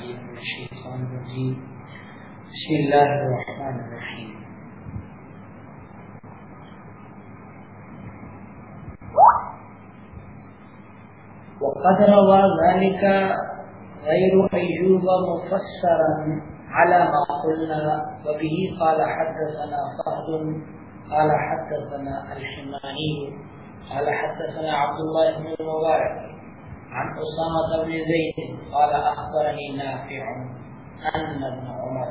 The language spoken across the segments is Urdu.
العليم من الشيطان الرجيم. بسم الله الرحمن الرحيم. وقد روى ذلك غير أيوب مفسرا على ما قلنا، وبه قال حدثنا فهد، قال حدثنا الحماني، قال حدثنا عبد الله بن المبارك. عن أسامة بن زيد قال أخبرني نافع أن ابن عمر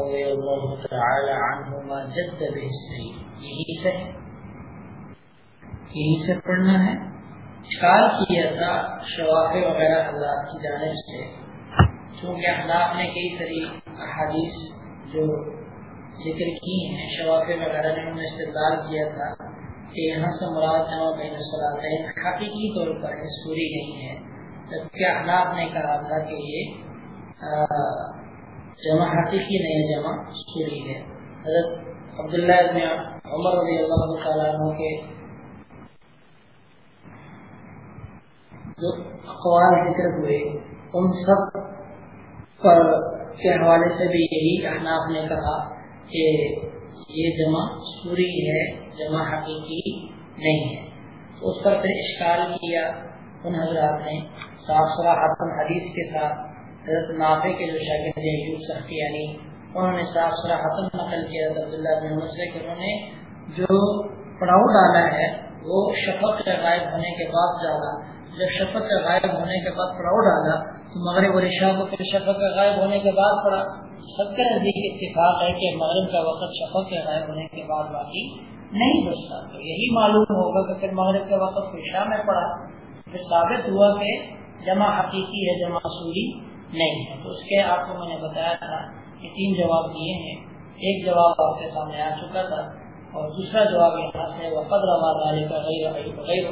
رضي الله تعالى عنهما جد به السيد یہی سے یہی سے پڑھنا ہے. اشکال کیا تھا شواف وغیرہ حضرات کی جانب سے. چونکہ احناف نے کئی ساری احادیث جو ذکر کی ہیں شواف وغیرہ نے انہوں نے استدلال کیا تھا. کہ یہاں سے مراد ہے بین الصلاطین حقیقی طور پر سوری نہیں ہے۔ جبکہ احناف نے کہا تھا کہ یہ جمع حقیقی نہیں ہے، جمع سوری ہے۔ حضرت عبداللہ ابن عمر رضی اللہ تعالیٰ عنہ کے جو اقوال ذکر ہوئے، ان سب پر کے حوالے سے بھی یہی احناف نے کہا کہ یہ جمع سوری ہے، جمع حقیقی نہیں ہے۔ اس پر پھر اشکال کیا ان حضرات نے؟ صاف صلاح حسن حدیث کے ساتھ حضرت نافع کے جو شاگرد یوب سختی یعنی انہوں نے صاف صلاح حسن نقل کیا عبداللہ بن عمر سے کہ انہوں نے جو پڑاؤ ڈالا ہے، وہ شفق کے غائب ہونے کے بعد ڈالا۔ جب شفق کا غائب ہونے کے بعد پڑاؤ ڈالا مغرب اور عشاء کو پھر شفق کا غائب ہونے کے بعد پڑا سب کے نزدیک اتفاق ہے کہ مغرب کا وقت شفق کے غائب ہونے کے بعد باقی نہیں بچتا تو یہی معلوم ہوگا کہ پھر مغرب کے وقت عشاء میں پڑا پھر ثابت ہوا کہ جمع حقیقی ہے، جمع سوری نہیں ہے۔ تو اس کے آپ کو میں نے بتایا تھا کہ تین جواب دیے ہیں۔ ایک جواب آپ کے سامنے آ چکا تھا اور دوسرا جواب یہاں سے وقت روا کا غیر غیر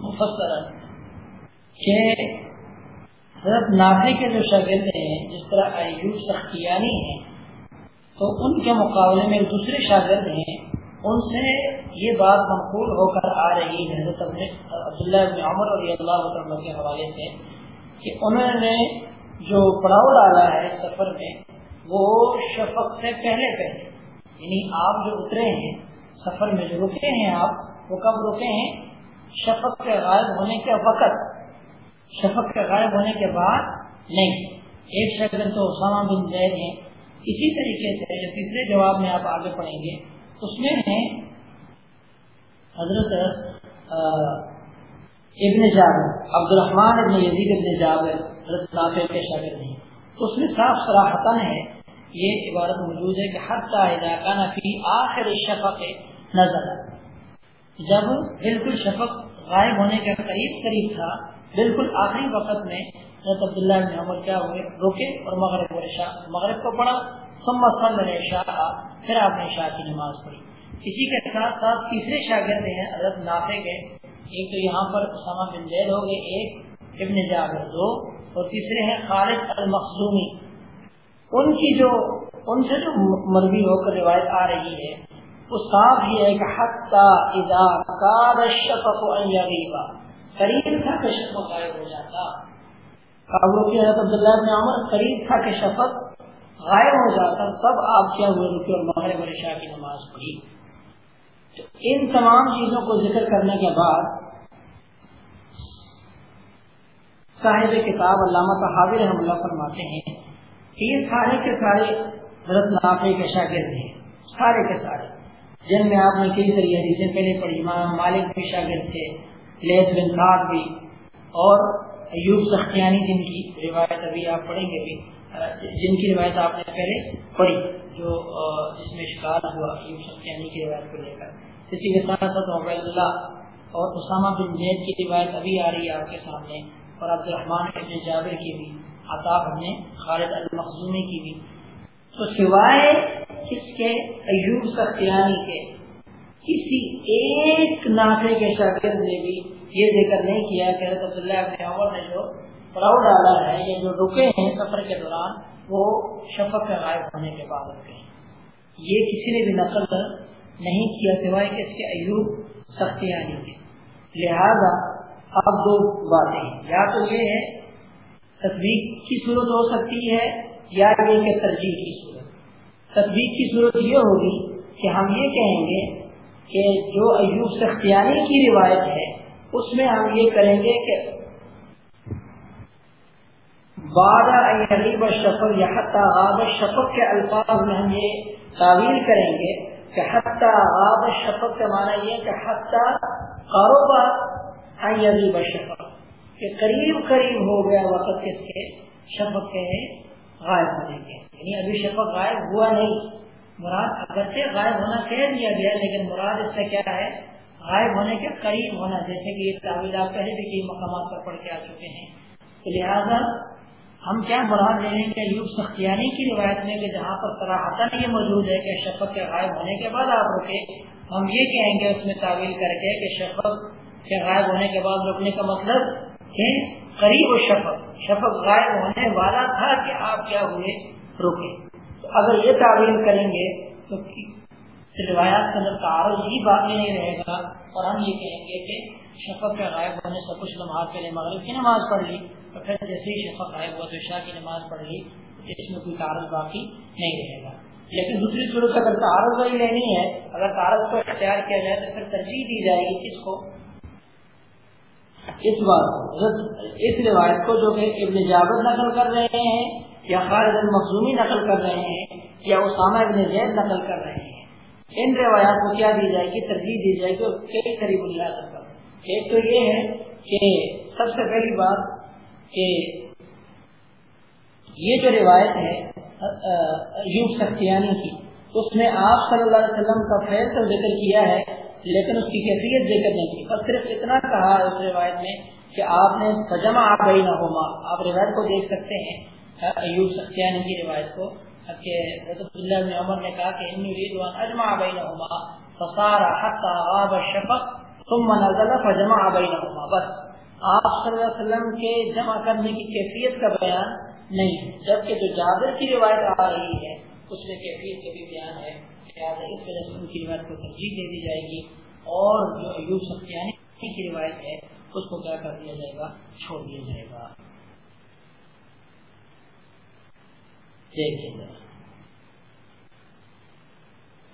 مفسر کہ حضرت نافع کے جو شاگرد ہیں، جس طرح ایوب سختیانی ہیں، تو ان کے مقابلے میں دوسرے شاگرد ہیں، ان سے یہ بات منقول ہو کر آ رہی ہے۔ حضرت عبداللہ بن عمر رضی اللہ عنہ کے حوالے سے کہ انہوں نے جو پڑاؤ ڈالا ہے سفر میں، وہ شفق سے پہلے پہلے یعنی آپ جو اترے ہیں، سفر میں جو رکے ہیں آپ، وہ کب رکے ہیں؟ شفق کے غائب ہونے کے وقت۔ شفق کے غائب ہونے کے بعد نہیں۔ ایک شکل تو اسامہ بن زید ہیں، اسی طریقے سے جو تیسرے جواب میں آپ آگے پڑھیں گے، اس میں ہیں حضرت ابن جابر عبد الرحمان ابن یزید ابن جابر، حضرت نافع کے شاگرد ہیں۔ اس میں صاف صراحتن ہے، یہ عبارت موجود ہے کہ حتی اذا کان فی آخر شفق نظر جب بالکل شفق غائب ہونے کے قریب قریب تھا۔ بالکل آخری وقت میں حضرت عبداللہ بن عمر کیا ہوئے؟ روکے اور مغرب اور عشاء مغرب کو پڑھا، ثم صلی عشاء پھر آپ نے عشاء کی نماز پڑھی۔ اسی کے ساتھ ساتھ تیسرے شاگرد ہیں حضرت نافع کے، ایک تو یہاں پر اسامہ بن زید ہو گئے، ایک ابن جابر دو، اور تیسرے ہیں خالد المخزومی۔ ان کی جو، ان سے جو مروی ہو کر روایت آ رہی ہے وہ صاف یہ ہے کہ حتی اذا کار الشفق ان یغیبا قریب تھا کہ شفق غائب ہو جاتا۔ قابلوں کی حضرت عبداللہ بن عمر، قریب تھا کہ شفق غائب ہو جاتا۔ تب آپ کیا ہوئے؟ رکے اور مغرب اور عشاء کی نماز پڑھی۔ تو ان تمام چیزوں کو ذکر کرنے کے بعد صاحب کتاب علامہ صحابی رحم اللہ فرماتے ہیں کہ یہ سارے کے سارے حضرت نافع کے شاگرد ہیں۔ سارے کے سارے۔ جن میں آپ نے کئی ساری حدیثیں پہلے پڑھی، امام مالک بھی شاگرد تھے، لیس بن سعد بھی، اور ایوب سختیانی جن کی روایت ابھی آپ پڑھیں گے بھی جن کی روایت آپ نے پہلے پڑھی، جو جس میں شکار ہوا ایوب سختیانی کی روایت کو لے کر۔ اسی کے ساتھ ساتھ عبید اللہ اور اسامہ بن زید کی روایت ابھی آ رہی ہے آپ کے سامنے، اور عبد الرحمان ابن جابر کی بھی عطاف نے خالد المخزومی کی بھی۔ تو سوائے اس کے ایوب سختیانی کے۔ کسی ایک نافے کے شاگرد نے بھی یہ ذکر نہیں کیا کہ حضرت عبداللہ ابن عمر نے جو پڑاؤ ڈالا ہے یا جو رکے ہیں سفر کے دوران، وہ شفق کے غائب ہونے کے بعد رکے ہیں۔ یہ کسی نے بھی نقل نہیں کیا سوائے کہ اس کے ایوب سختیانی کے۔ لہذا اب دو باتیں یا تو یہ ہے تصویر کی صورت ہو سکتی ہے یا یہ کہ ترجیح کی صورت۔ تصویر کی صورت یہ ہوگی کہ ہم یہ کہیں گے کہ جو ایوب سختیانی کی روایت ہے، اس میں ہم یہ کریں گے کہ بادہ شفق یا حتیٰ آب شفق کے الفاظ میں ہم یہ تعویل کریں گے کہ حتیٰ آب شفق کا معنی یہ کہ حتیٰ کاروبار شفق کہ قریب قریب ہو گیا وقت کس کے شفق کے غائب ہونے کے یعنی ابھی شفق غائب ہوا نہیں۔ مراد اگرچہ غائب ہونا کہہ دیا گیا، لیکن مراد اس سے کیا ہے؟ غائب ہونے کے قریب ہونا۔ جیسے کہ یہ تعویل آپ پہلے بھی کئی مقامات پر پڑھ کے آ چکے ہیں۔ تو لہٰذا ہم کیا مراد لے لیں کہ یوگ سختیانی کی روایت میں کہ جہاں پر سراہتا یہ موجود ہے کہ شفق کے غائب ہونے کے بعد آپ رکے، ہم یہ کہیں گے اس میں تعویل کر کے کہ شفق کے غائب ہونے کے بعد رکنے کا مطلب کہ قریب و شفق. شفق غائب ہونے والا تھا کہ آپ کیا ہوئے؟ رکے تو اگر یہ تعویل کریں گے، تو روایات کے اندر تعارض ہی باقی نہیں رہے گا اور ہم یہ کہیں گے کہ شفق کے غائب ہونے سے کچھ لمحات پہلے مغرب کی نماز پڑھ لی اور پھر جیسے ہی شفق غائب ہوا تو شاہ کی نماز پڑھ لی اس میں کوئی تعارض باقی نہیں رہے گا. لیکن دوسری صورت اگر تعارض وہی لینی ہے، اگر تعارض کو اختیار کیا جائے تو پھر ترجیح دی جائے گی کس کو؟ اس بات اس روایت کو جو کہ ابن جابر نقل کر رہے ہیں، یا خالد المخصومی نقل کر رہے ہیں، یا اسامہ ابن زید نقل کر رہے ہیں، ان روایات کو کیا دی جائے گی؟ ترجیح دی جائے گی کئی قریب اللہ پر ایک تو یہ ہے کہ سب سے پہلی بات کہ یہ جو روایت ہے یوگ سختیانی کی، اس میں آپ صلی اللہ علیہ وسلم کا فیل تو ذکر کیا ہے لیکن اس کی کیفیت ذکر نہیں کی بس صرف اتنا کہا اس روایت میں کہ آپ نے سجما آپ گئی نہ ہوما آپ روایت کو دیکھ سکتے ہیں ایوب سختیانی کی روایت کو، کہ حضرت اللہ بن عمر نے کہا کہ انی اجمع فصار غاب الشفق، ثم نزل فجمع بس، آپ صلی اللہ علیہ وسلم کے جمع کرنے کی کیفیت کا بیان نہیں جبکہ جو جابر کی روایت آ رہی ہے، اس میں کیفیت کا بھی بیان ہے۔ لہٰذا اس وجہ سے ان کی روایت کو ترجیح دے دی جائے گی اور جو ایوب سختیانی کی روایت ہے، اس کو کیا کر دیا جائے گا؟ چھوڑ دیا جائے گا۔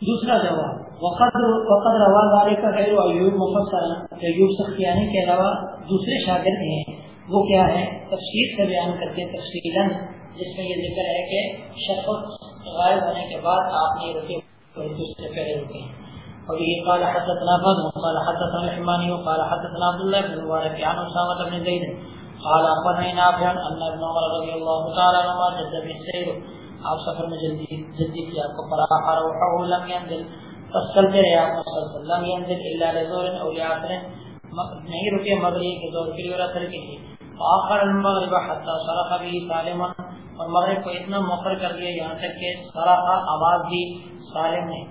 دوسرا جواب وقت وقت روا والے کا غیر ایوب مفسر ایوب سختیانی کے علاوہ دوسرے شاگرد ہیں۔ وہ کیا ہے؟ تفصیل سے بیان کرتے ہیں تفصیل جس میں یہ ذکر ہے کہ شفق غائب ہونے کے بعد آپ نے رکے اس سے پہلے رکے اور یہ قال حدثنا فضل، قال حدثنا الحماني وقال حدثنا عبد الله بن مبارك، عن اسامه بن زيد، قال اخبرني نافع ان ابن عمر رضي الله تعالى عنهما جد بالسير آپ سفر میں جلدی جلدی کی آپ کو فراح روحه لم ينزل. پس چلتے رہے آپ مسلسل لم ينزل الا لزور او لعصر. نہیں رکے، مغرب کے زور کے لیے اور اثر کے لیے۔ آخر المغرب حتی صرف بھی سالما اور مغرب کو اتنا مقر کر دیا یہاں تک کہ صرف آواز دی سالم نے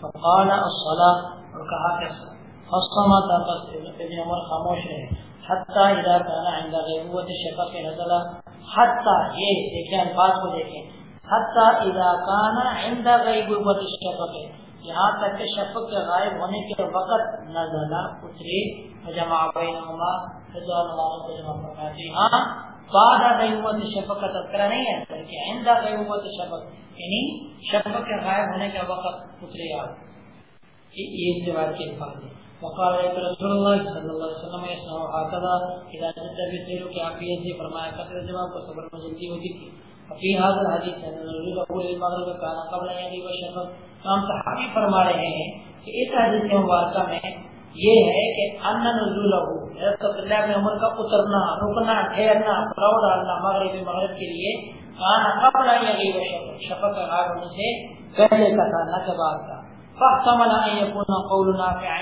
فقال الصلاة، اور کہا کہ فصمت پس ابن عمر خاموش رہے حتی اذا كان عند غیبوت شفق نزل حتی، یہ دیکھیں، الفاظ کو دیکھیں۔ حتی اذا کان عند غیبوت الشفق یہاں تک کہ شفق کے غائب ہونے کے وقت نزلہ اتری۔ جمع بینہما رضوان اللہ کو جمع فرماتی ہاں بعد غیبوت الشفق کا تذکرہ نہیں ہے، بلکہ عند غیبوت الشفق یعنی شفق کے غائب ہونے کے وقت اتری آپ یہ اس روایت کے الفاظ وقال رسول اللہ صلی اللہ علیہ وسلم اذا کہ آپ یہ فرمایا کرتے کو صبر میں جلدی ہوتی تھی۔ فی هذا اول المغرب قبل ہم صحابی فرما رہے ہیں کہ اس حدیث مبارکہ میں یہ ہے کہ ان نزولہ حضرت عبداللہ بن عمر کا اترنا رکنا ٹھہرنا پلاؤ ڈالنا مغرب مغرب کے لیے کان قبل ان يغيب شفق کا غائب ہونے سے پہلے کا تھا نہ کے بعد کا۔ فاحتمل ان يكون قول نافع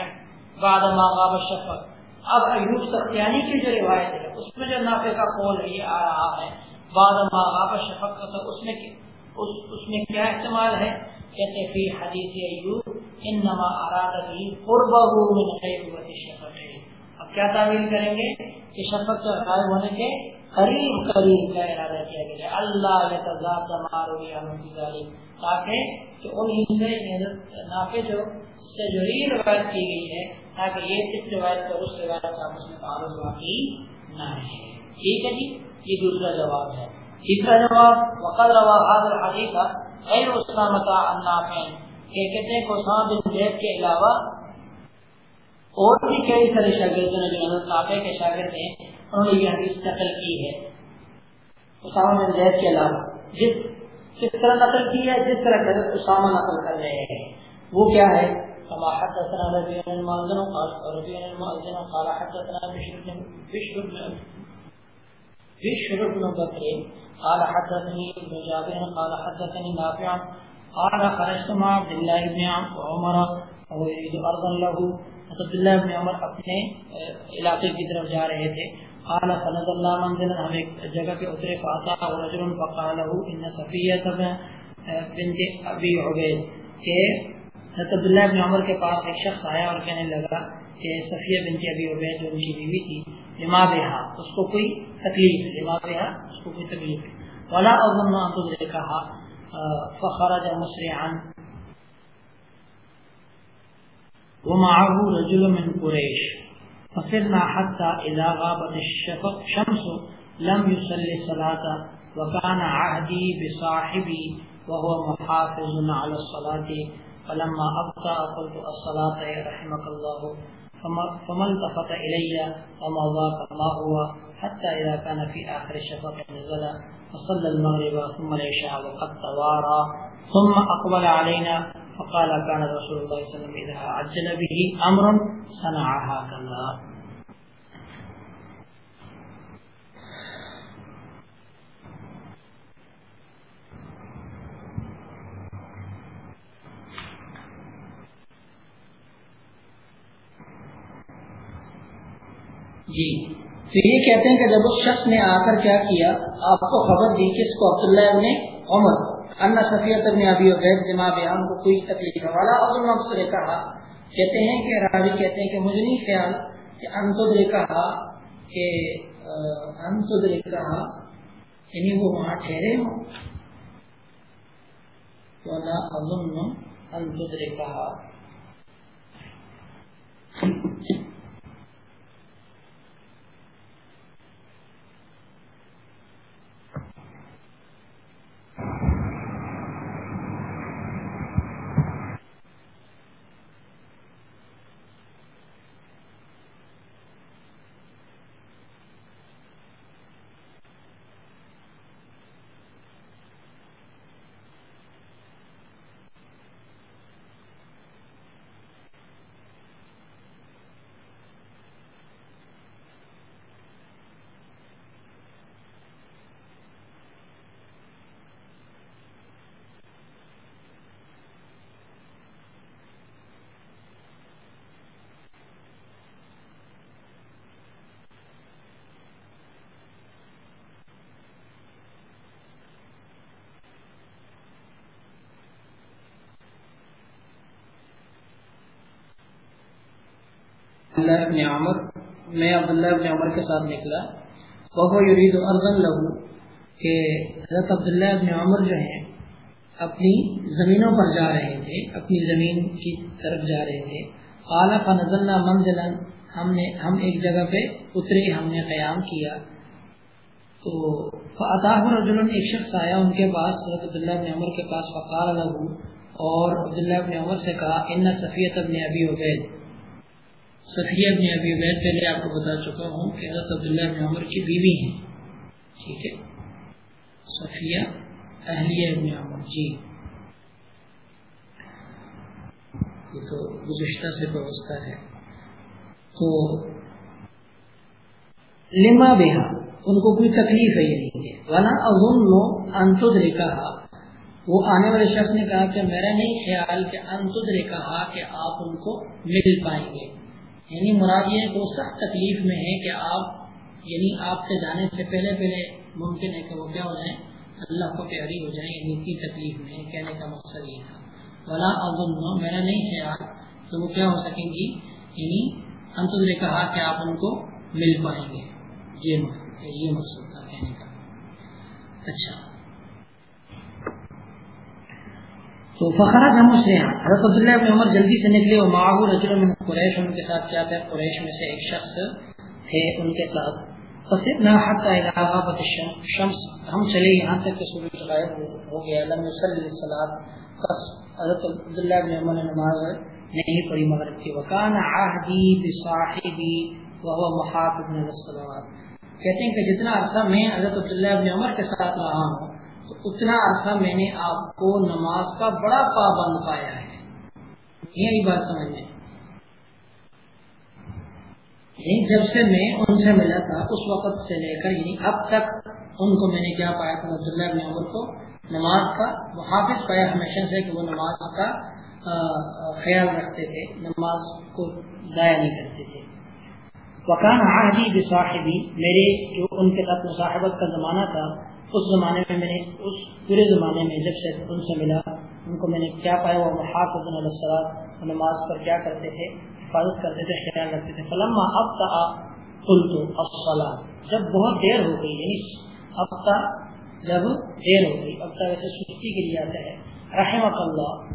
بعد ما غاب الشفق۔ اب ایوب سختیانی کی جو روایت ہے اس میں جو نافع کا قول ہے یہ آ رہا ہے بعد ما غاب شفق کا تو اس میں اس, اس میں کیا احتمال ہے؟ کہتے فی حدیث ایوب انما اراد به قربه من غیبت الشفق اب کیا تعبیر کریں گے؟ کہ شفق کا غائب ہونے کے قریب قریب کا ارادہ کیا گیا اللہ یتذاب مارو یا من تاکہ کہ انہی سے نافع جو سے جو ہی روایت کی گئی ہے، تاکہ یہ اس روایت سے اس روایت کا آپس میں تعارض باقی نہ رہے. ٹھیک ہے جی؟ یہ دوسرا جواب ہے. تیسرا جواب، وقد روا حاضر حدیثہ غیر اسلامت النافین کہ کہتے ہیں کہ بن زید کے علاوہ اور بھی کئی سارے شاگردوں نے جو حضرت نافع کے شاگرد ہیں، انہوں نے یہ حدیث نقل کی ہے۔ اسامہ بن زید کے علاوہ، جس کس طرح نقل کی ہے، جس طرح حضرت اسامہ نقل کر رہے ہیں۔ وہ کیا ہے؟ كما حدثنا ربيع بن المؤذن قال ربيع بن المؤذن قال حدثنا بشر بن بشر بن بشر بن بكر قال حدثني ابن جابر قال حدثني نافع قال خرجت مع عبد الله بن عمر ويريد ارضا له. عبداللہ ابن عمر اپنے علاقے کی طرف جا رہے تھے. قال فنزل الله منزلا، ہم ایک جگہ پہ اترے فاتا رجل فقال له ان صفیہ بنت ابی عبید. کہ حضرت عبداللہ ابن عمر کے پاس ایک شخص آیا اور کہنے لگا کہ صفیہ بنت ابی عبید جو ان کی بیوی تھی، لما بها، اس کو کوئی تکلیف، لما بها، اس کو کوئی تکلیف. ولا اظن ان تدركها. فخرج مسرعا. ومعه رجل من قريش فصرنا حتى إذا غابت الشفق شمس لم يصلي صلاة، وكان عهدي بصاحبي وهو محافظ على الصلاة. فلما أبقى قلت الصلاة رحمك الله، فما التفت إلي وما ضاق ما هو. حتى إذا كان في آخر الشفق نزل فصلى المغرب ثم العشاء وقد توارى، ثم أقبل علينا، فقال كان رسول الله صلى الله عليه وسلم اذا عجل به امر صنعها كذا جی. تو یہ کہتے ہیں کہ جب اس شخص نے آ کر کیا کیا، آپ کو خبر دی کس کو عبداللہ ابن عمر، ان سفیت ابن ابی عبید جمع بیان کو کوئی تکلیف ہے۔ والا عبد المبصر نے کہا کہتے ہیں کہ راوی کہتے ہیں کہ مجھے نہیں خیال کہ انتد نے کہا کہ انتد نے کہا یعنی وہ وہاں ٹھہرے ہوں۔ والا اظن انتد نے کہا عبداللہ ابن عمر، میں عبداللہ ابن عمر کے ساتھ نکلا۔ وہ یرید ارزن لہو، کہ حضرت عبداللہ ابن عمر جو ہیں، اپنی زمینوں پر جا رہے تھے، اپنی زمین کی طرف جا رہے تھے۔ اعلیٰ فنزلنا منزلا، ہم نے، ہم ایک جگہ پہ اترے، ہم نے قیام کیا۔ تو فاطاہ رجل ایک شخص آیا ان کے پاس، حضرت عبداللہ ابن عمر کے پاس، فقال لہو، اور عبداللہ ابن عمر سے کہا، ان صفیت ابن ابی عبید صفیہ ابن ابی عبید پہلے آپ کو بتا چکا ہوں کہ حضرت عبداللہ ابن عمر کی بیوی ہیں۔ ٹھیک ہے؟ صفیہ اہلیہ ابن عمر جی۔ یہ تو گزشتہ سے وابستہ ہے۔ تو لما بہا، ان کو کوئی تکلیف ہے یہ نہیں ہے؟ ورنہ اظن انتد نے کہا وہ آنے والے شخص نے کہا کہ میرا نہیں خیال کہ انتد نے کہا کہ آپ ان کو مل پائیں گے۔ یعنی مراد یہ تو سخت تکلیف میں ہے کہ آپ یعنی آپ سے جانے سے پہلے پہلے ممکن ہے کہ وہ کیا ہو جائیں، اللہ کو پیاری ہو جائیں یعنی اتنی تکلیف میں کہنے کا مقصد یہ تھا۔ بلا اظن میرا نہیں خیال تو وہ کیا ہو سکیں گی یعنی ہم تو نے کہا کہ آپ ان کو مل پائیں گے۔ یہ یہ مقصد تھا کہنے کا۔ اچھا۔ تو فخرا ہم اس نے حضرت عبداللہ ابن عمر جلدی سے نکلے اور معاہو رجل من قریش، ان کے ساتھ کیا تھا؟ قریش میں سے ایک شخص تھے ان کے ساتھ. فسرنا حتى اذا غابت الشمس ہم چلے یہاں تک کہ سورج غائب ہو گیا. لم يصلي الصلاه بس حضرت عبداللہ بن عمر نے نماز نہیں پڑھی، مغرب کی. وکان عہدی بصاحبی وهو محافظ من الصلوات کہتے ہیں کہ جتنا عرصہ میں حضرت عبداللہ بن عمر کے ساتھ رہا ہوں اتنا عرصہ میں نے آپ کو نماز کا بڑا پابند پایا ہے۔ یہی بات سمجھ میں۔ یعنی جب سے میں ان سے ملا تھا، اس وقت سے لے کر یعنی اب تک ان کو میں نے کیا پایا تھا، عبداللہ ابن عمر کو نماز کا۔ محافظ پایا ہمیشہ سے کہ وہ نماز کا خیال رکھتے تھے، نماز کو ضائع نہیں کرتے تھے۔ وکان عہدی بصاحبی میرے جو ان کے ساتھ مصاحبت کا زمانہ تھا اس زمانے میں میں نے اس پورے زمانے میں جب سے ان سے ملا، ان کو میں نے کیا پایا، وہ محافظ علیہ نماز پر کیا کرتے تھے؟ حفاظت کرتے تھے خیال رکھتے تھے۔ فلما اب تا جب بہت دیر ہو گئی یعنی اب تا جب دیر ہو گئی اب ویسے سستی کے لیے آتا ہے۔ رحمت اللہ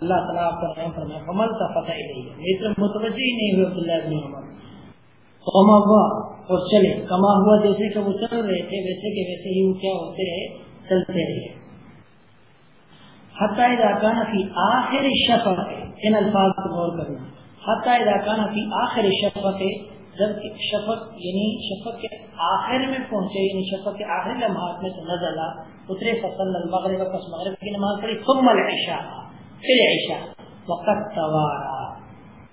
اللہ تعالیٰ آپ کا رحم فرمائے۔ عمل کا فتح ہی نہیں ہے لیکن متوجہ ہی نہیں ہوئے عبداللہ ابن عمر۔ اور چلے۔ کما ہوا جیسے کہ وہ چل رہے تھے، ویسے کہ ویسے ہی وہ کیا ہوتے رہے چلتے رہے۔ حتی اذا فی آخر شفر ان الفاظ کو غور کرنا حتی اذا فی آخر شفق جب شفق یعنی شفق کے آخر میں پہنچے یعنی شفق کے آخر لمحات میں نزل اترے فصل المغرب، پس مغرب کی نماز پڑھی، ثم العشاء، پھر عشاء وقت توارا۔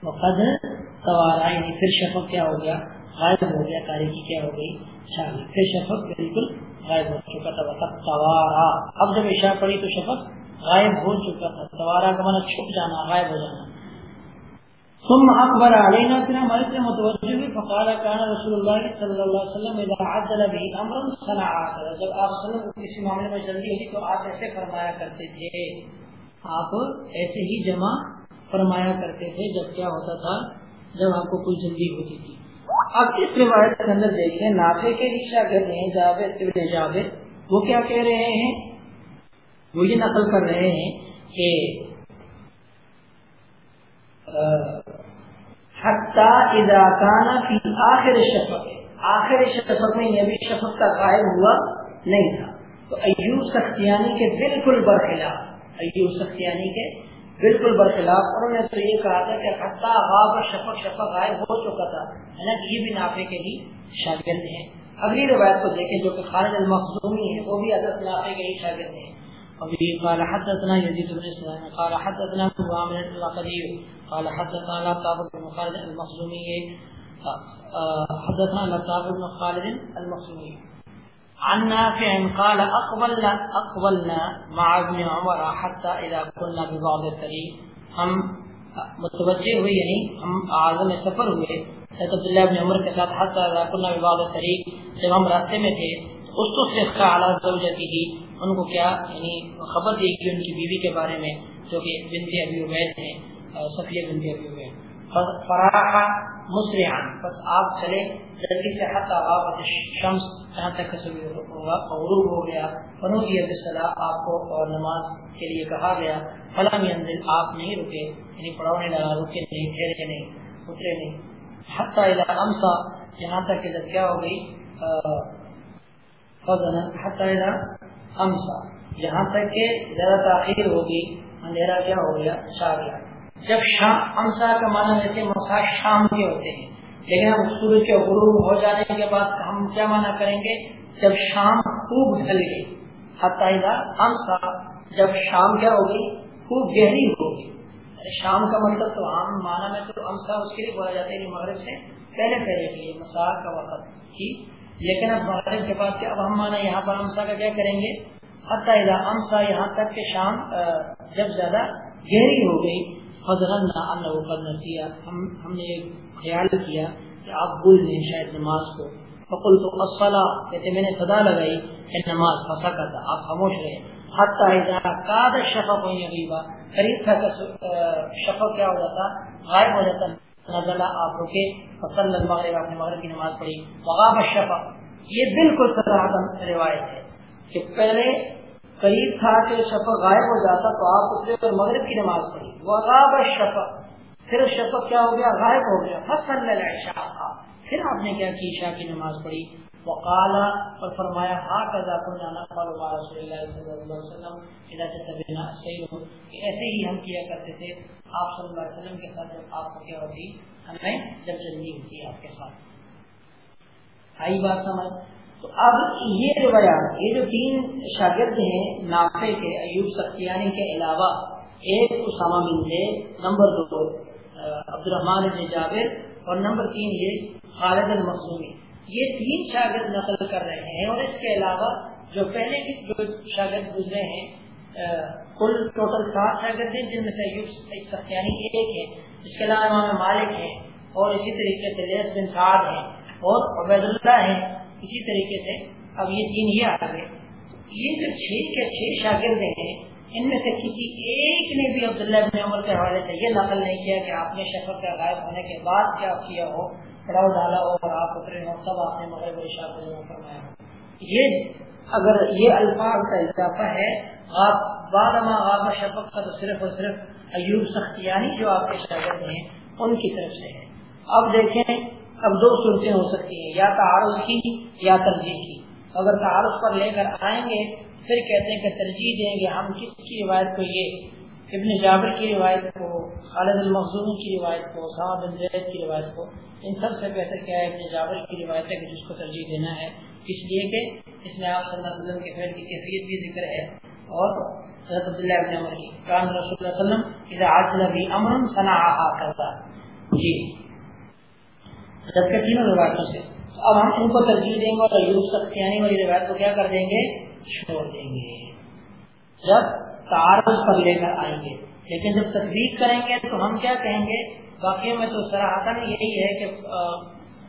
وقت توارا یعنی پھر شفق کیا ہو گیا؟ غائب ہو گیا، تاریخی کیا ہو گئی؟ شاہی پھر شفق بالکل غائب ہو چکا تھا، وقت توارا اب جب عشاء پڑھی تو شفق غائب ہو چکا تھا۔ توارا کا معنی چھپ جانا، غائب ہو جانا۔ ثم اکبر علینا پھر ہمارے سے متوجہ ہوئی فقال کان رسول اللہ صلی اللہ علیہ وسلم اذا عدل به امر صنع جب آپ صلی اللہ علیہ وسلم کسی معاملے میں جلدی ہوئی تو آپ ایسے فرمایا کرتے تھے۔ آپ ایسے ہی جمع فرمایا کرتے تھے جب کیا ہوتا تھا، جب آپ کو کوئی جلدی ہوتی تھی۔ اب اس روایت کے اندر دیکھیں، نافع کے بھی شاگرد ہیں جابر ابن جابر وہ کیا کہہ رہے ہیں؟ وہ یہ نقل کر رہے ہیں کہ حتی اذا کانا فی آخر شفق آخر شفق میں یہ بھی شفق کا قائم ہوا نہیں تھا۔ تو ایوب سختیانی کے بالکل برخلاف، ایوب سختیانی کے بالکل برخلاف۔ انہوں نے تو یہ کہا تھا کہ حتیٰ غاب شفق شفق غائب ہو چکا تھا۔ ہے یہ بھی نافے کے ہی شاگرد ہیں۔ اگلی روایت کو دیکھیں جو کہ خالد المخصومی ہے، وہ بھی حضرت نافے کے ہی شاگرد ہیں۔ وبه قال حدثنا يزيد بن اسلام قال حدثنا ابو عامر القدير قال حدثنا لطاف بن خالد المخزومي حدثنا لطاف بن خالد المخزومي عن نافع قال اقبلنا اقبلنا مع ابن عمر حتى اذا كنا ببعض الطريق ہم متوجہ ہوئے یعنی ہم اعظم سفر ہوئے. حضرت عبداللہ ابن عمر کے ساتھ حتی اذا كنا ببعض الطريق جب ہم راستے میں تھے اس تو سے علی زوجتی ہی ان کو کیا یعنی خبر دی گئی ان کی بیوی کے بارے میں، جو کہ بنت ابی عبید ہیں صفیہ بنت ابی عبید فراح مسرعا، بس آپ چلے جلدی سے حتی غابت الشمس، جہاں تک ہوگا غروب ہو گیا فنو کی صلاح آپ کو اور نماز کے لیے کہا گیا فلم ينزل آپ نہیں رکے یعنی پڑھونے لگا، رکے نہیں، ٹھہرے نہیں، اترے نہیں۔ حتی اذا امسا، یہاں تک کہ جب کیا ہو گئی امسا، یہاں تک کہ زیادہ تاخیر ہوگی، اندھیرا کیا ہو گیا، چھا گیا۔ جب شام امسا کا معنی ویسے مسا شام کے ہوتے ہیں، لیکن اب سورج کے غروب ہو جانے کے بعد ہم کیا مانا کریں گے؟ جب شام خوب ڈھل گئی حتائدہ امسا جب شام کیا ہوگی؟ خوب گہری ہوگی یعنی شام کا مطلب تو عام معنی میں تو امسا اس کے لیے بولا جاتا ہے مغرب سے پہلے پہلے کے لیے مسا کا وقت کی۔ لیکن اب مغرب کے بعد اب ہم مانا یہاں پر امسا کا کیا کریں گے؟ حتیٰ امسا یہاں تک کہ شام جب زیادہ گہری ہو گئی حضرت نسیا ہم ہم نے خیال کیا کہ آپ بھول لیں شاید نماز کو۔ فقل تو اصلا کہتے میں نے صدا لگائی کہ نماز پھنسا کرتا، آپ خاموش رہے حتیٰ کاد شفق ہوئی غیبا قریب تھا کہ شفق کیا ہو جاتا، غائب ہو جاتا، نزلہ آپ رکے فصل المغرب، آپ نے مغرب کی نماز پڑھی، وغاب الشفا یہ بالکل سراہتن روایت ہے کہ پہلے قریب تھا کہ شفا غائب ہو جاتا تو آپ اترے اور مغرب کی نماز پڑھی۔ وغاب الشفا پھر شفا کیا ہو گیا؟ غائب ہو گیا۔ فصل العشاء پھر آپ نے کیا کی؟ عشاء کی نماز پڑھی۔ وقال اور فرمایا ہا کذا كنا نقبل مع رسول الله صلی اللہ علیہ وسلم اذا تتبعنا السير کہ ایسے ہی ہم کیا کرتے تھے۔ آپ صلی اللہ علیہ وسلم کے ساتھ جب آپ کو کیا ہوتی؟ ہمیں جب چلنی ہوتی آپ کے ساتھ۔ آئی بات سمجھ۔ اب یہ روایات یہ جو تین شاگرد ہیں، نافع کے، ایوب سختیانی کے علاوہ، ایک اسامہ بن زید نمبر دو عبد الرحمان بن جابر، اور نمبر تین یہ خالد المخصومی یہ تین شاگرد نقل کر رہے ہیں، اور اس کے علاوہ جو پہلے کے جو شاگرد گزرے ہیں کل ٹوٹل سات شاگرد ہیں، جن میں سے ایوب سختیانی ایک ہے اس کے علاوہ امام مالک ہیں، اور اسی طریقے سے لیس بن سعد ہیں، اور عبید اللہ ہیں۔ اسی طریقے سے اب یہ تین یہ آ گئے۔ یہ جو چھ کے چھ شاگرد ہیں، ان میں سے کسی ایک نے بھی عبداللہ بن عمر کے حوالے سے یہ نقل نہیں کیا کہ آپ نے شفق کا غائب ہونے کے بعد کیا کیا ہو، پڑاؤ ڈالا ہو اور آپ اترے ہو سب آپ نے مغرب فرمایا۔ ہو یہ اگر یہ الفاظ کا اضافہ ہے، آپ بعد آپ شفق کا تو صرف اور صرف ایوب سختیانی جو آپ کے شاگرد ہیں، ان کی طرف سے ہے۔ اب دیکھیں اب دو صورتیں ہو سکتی ہیں، یا تعارض کی یا ترجیح کی۔ اگر تعارض پر لے کر آئیں گے، پھر کہتے ہیں کہ ترجیح دیں گے۔ ہم کس کی روایت کو، یہ ابن جابر کی روایت کو، خالد المخصوم کی روایت کو سامہ بن زید کی روایت کو، ان سب سے بہتر کیا ہے ابن جابر کی روایت ہے کہ جس کو ترجیح دینا ہے۔ اس لیے کہ اس میں آپ صلی اللہ علیہ وسلم کے فعل کی کیفیت بھی ذکر ہے اور حضرت عبداللہ ابن عمر کی۔ کان رسول اللہ علیہ وسلم اذا عجل بھی امر صنع کرتا جی۔ جبکہ تینوں روایتوں سے۔ اب ہم ان کو ترجیح دیں گے اور ایوب سختیانی والی روایت کو کیا کر دیں گے؟ چھوڑ دیں گے۔ جب تعارض پر لے کر آئیں گے۔ لیکن جب تصدیق کریں گے تو ہم کیا کہیں گے؟ باقی میں تو سراہتن یہی ہے کہ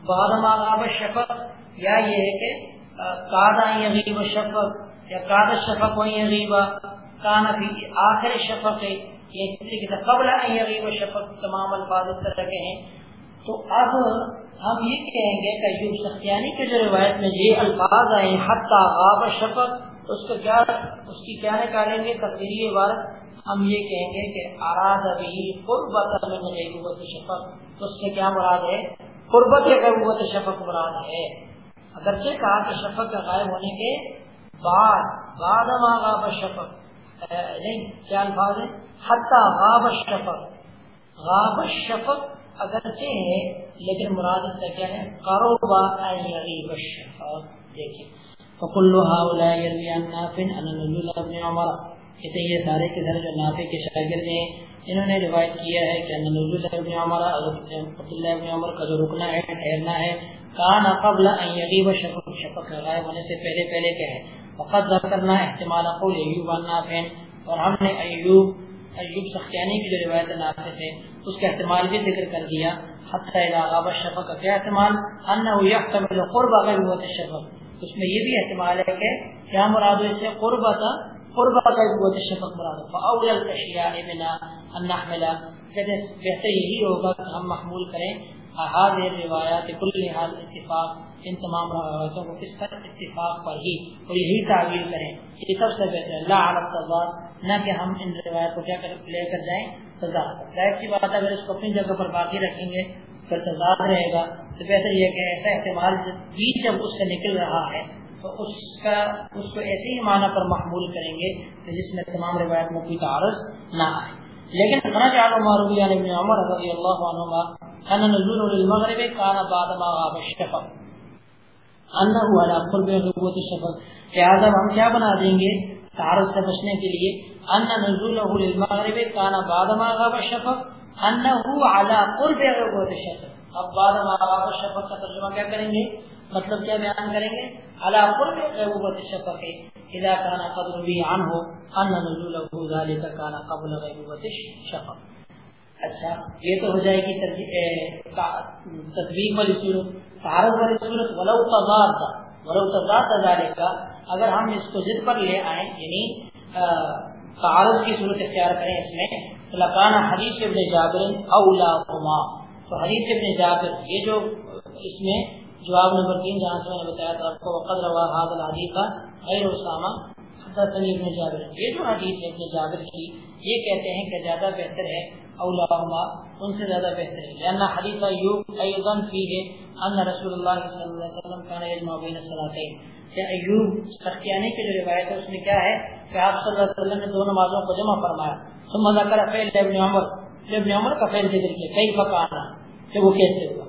بعد شفق یا یہ ہے کہ کادا یغیب شفق یا کاد شفق و یغیبا کانا بھی آخر شفق ہے یہ قبل یغیب شفق تمام الفاظ اس طرح کے ہیں۔ تو اب ہم یہ کہیں گے کہ یوب سختیانی کے جو روایت میں یہ الفاظ آئے حتیٰ غاب شفق، اس کا کیا، اس کی کیا نکالیں گے؟ تقریری عبارت۔ ہم یہ کہیں گے کہ آراد ابھی قربت غیبوت شفق۔ تو اس سے کیا مراد ہے؟ قربت غیبوت شفق مراد ہے۔ اگرچہ کہا کہ شفق کا غائب ہونے کے بعد بعد ما غاب شفق۔ نہیں، کیا الفاظ ہے حتیٰ غاب شفق۔ غاب شفق اگرچہ ہے لیکن مراد سے کیا ہے؟ قروبا دیکھیں عن نزول ابن عمر. کہتے ہیں، یہ سارے کے سارے جو نافع کے شاگرد ہیں، انہوں نے روایت کیا ہے کہ نزول ابن عمر عبداللہ ابن عمر کا جو رکنا ہے، ٹھہرنا ہے، کان قبل ان یغیب شفق شفق غائب ہونے سے پہلے پہلے کیا ہے؟ ذکرنا احتمال قول ایوب عن اور ہم نے ایوب ایوب سختیانی کی جو روایت نافع سے اس کا احتمال بھی ذکر کر دیا، حتی الغاب الشفق کا کیا احتمال؟ انہو یحتمل قرب غیبوت الشفق۔ اس میں یہ بھی احتمال ہے کہ کیا مراد اس سے؟ قربت قرب غیبوت الشفق مراد فاول الاشیاء منا ان نحمل بہتر یہی ہوگا کہ ہم محمول کریں هذه الروایات کل حال اتفاق ان تمام روایتوں کو کس پر اتفاق پر ہی اور یہی تعویل کریں یہ سب سے بہتر اللہ عالم تضاد نہ کہ ہم ان روایت کو کیا لے کر جائیں تضاد ظاہر کی بات اگر اس کو اپنی جگہ پر باقی رکھیں گے تو تضاد رہے گا۔ تو بہتر یہ کہ ایسا احتمال بھی جب اس سے نکل رہا ہے، تو اس کا، اس کو ایسے ہی معنی پر محمول کریں گے کہ جس میں تمام روایت میں کوئی تعارض نہ آئے۔ لیکن خرج عالم معروف علیہ عمر رضی اللہ عنہ ان نزول المغرب كان بعد ما غاب الشفق. انہو علا قرب غبوت شفق لہذا ہم کیا بنا دیں گے؟ تعارض سے بچنے کے لیے. ان نزولہ للمغرب کانا بعد ما غاب شفق انہو علا قرب غبوت شفق اب بعد ما غاب شفق کا ترجمہ کیا کریں گے؟ مطلب کیا بیان کریں گے؟ علا قرب غبوت شفق اذا کانا قدر بھی عنہ ان نزولہ ذالک کانا قبل غبوت شفق اچھا یہ تو ہو جائے گی تصویر والی صورت، تعارف والی صورت، ولو تضاد تھا ولو تضاد تجارے کا اگر ہم اس کو ضد پر لے آئیں یعنی تعارف کی صورت اختیار کریں اس میں تو لکانا حدیث ابن جابر اولا کما تو حدیث ابن جابر، یہ جو اس میں جواب نمبر تین جہاں سے میں نے بتایا تھا آپ کو وقت روا حاضر الحدیث کا غیر اسامہ ابن جابر یہ جو حدیث ہے ابن جابر کی، یہ کہتے ہیں کہ زیادہ بہتر ہے اولاہما، ان سے زیادہ بہتر ہے۔ لأن حدیث ایوب ایضا فیہ ان رسول اللہ صلی اللہ علیہ وسلم کان یجمع بین الصلاتین۔ کہ ایوب سختیانی کی جو روایت ہے، اس میں کیا ہے کہ آپ صلی اللہ علیہ وسلم نے دو نمازوں کو جمع فرمایا۔ ثم ذکر فعل ابن عمر۔ ابن عمر کا فعل ذکر کیا کئی فقانا کہ وہ کیسے ہوا؟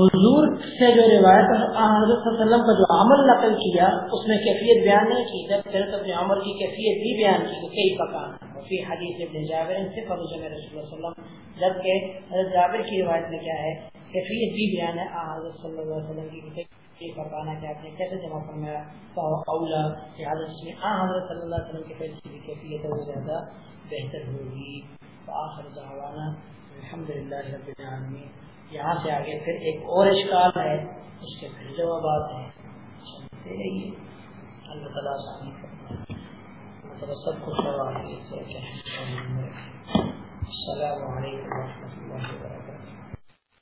حضور سے جو روایت حضرت صلی اللہ علیہ وسلم کا جو عمل نقل کیا، اس میں کیفیت بیان نہیں کی، جب حضرت ابن عمر کی کیفیت بھی بیان کی، تو کئی پکانا فی حدیث ابن جابر، ان سے فرض میں رسول اللہ صلی اللہ علیہ وسلم، جبکہ حضرت جابر کی روایت میں کیا ہے، کیفیت بھی بیان ہے حضرت صلی اللہ علیہ وسلم کی کئی پکانا کہ آپ نے کیسے جمع فرمایا، تو اولا کہ حضرت میں حضرت صلی اللہ علیہ وسلم کے فیصلے کی کیفیت ہے، وہ زیادہ بہتر ہوگی۔ آخر دعوانا، الحمدللہ رب العالمین۔ یہاں سے آگے پھر ایک اور اشکال ہے، اس کے پھر جوابات ہیں۔ سنتے رہیے۔ اللہ تعالیٰ سب کو سوال السلام علیکم و رحمۃ اللہ وبرکاتہ۔